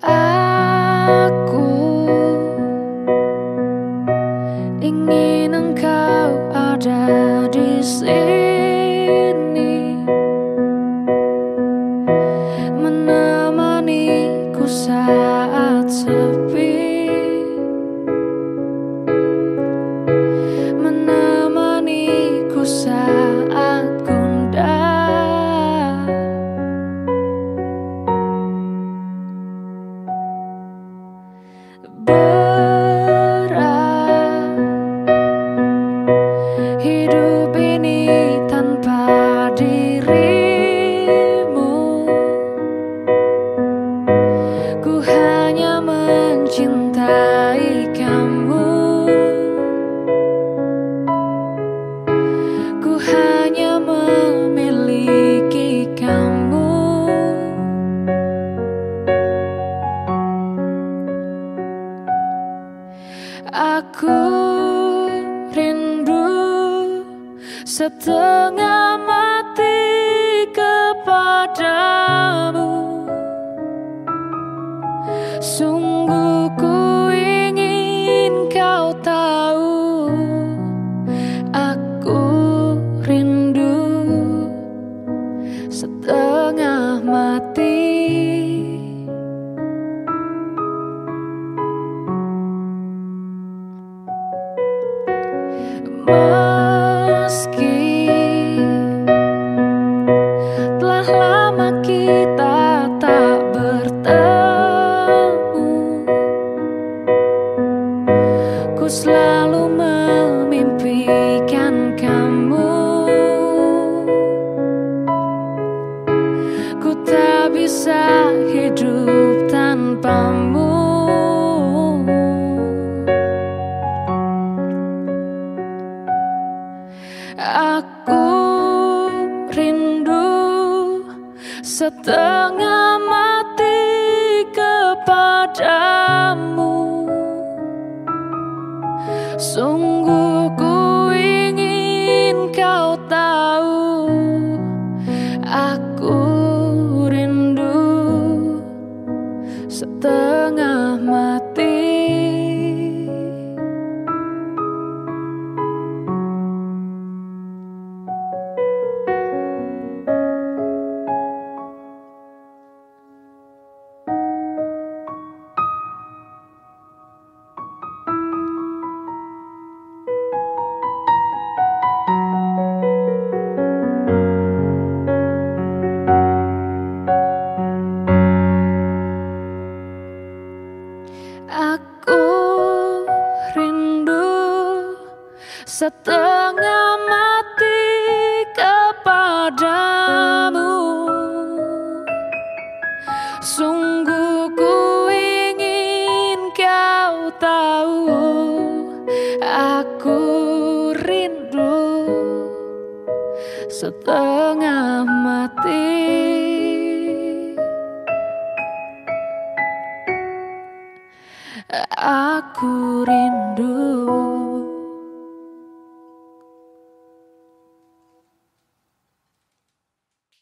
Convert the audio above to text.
Aku ingin engkau ada di sini menemani ku saat Aku rindu setengah mati kepadamu. Sungguh ku ingin kau tahu Aku rindu setengah mati Aku rindu setengah mati kepadamu. Sungguh ku ingin kau tahu Aku rindu setengah mati setengah mati kepadamu. Sungguh ku ingin kau tahu Aku rindu. Setengah mati